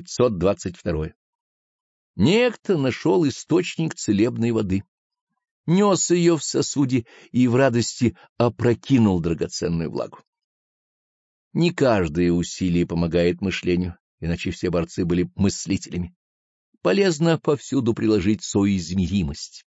522. Некто нашел источник целебной воды, нес ее в сосуде и в радости опрокинул драгоценную влагу. Не каждое усилие помогает мышлению, иначе все борцы были мыслителями. Полезно повсюду приложить соизмеримость.